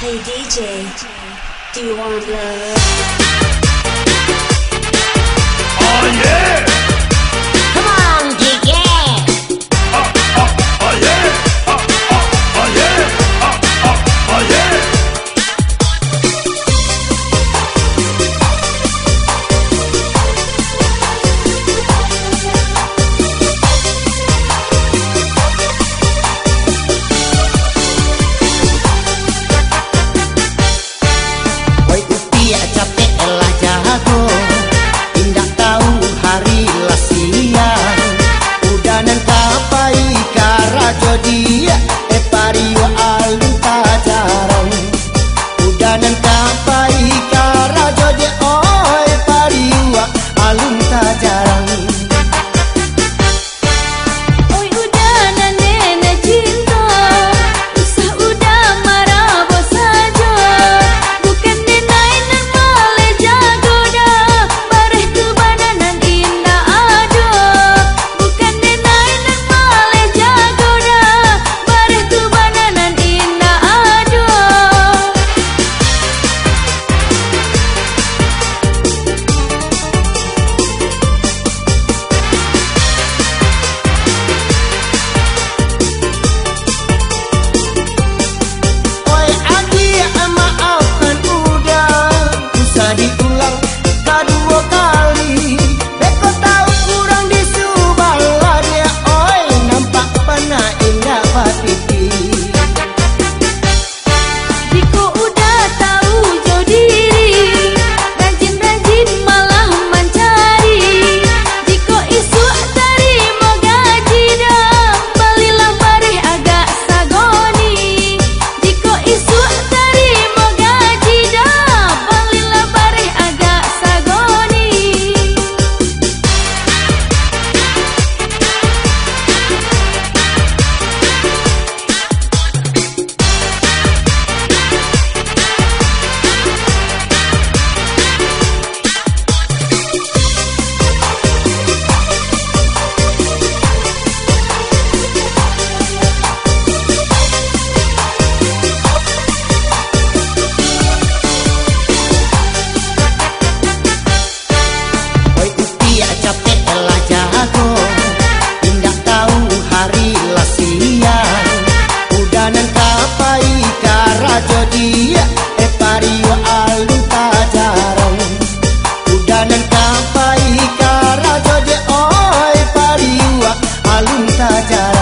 Hey DJ, do you want love? cara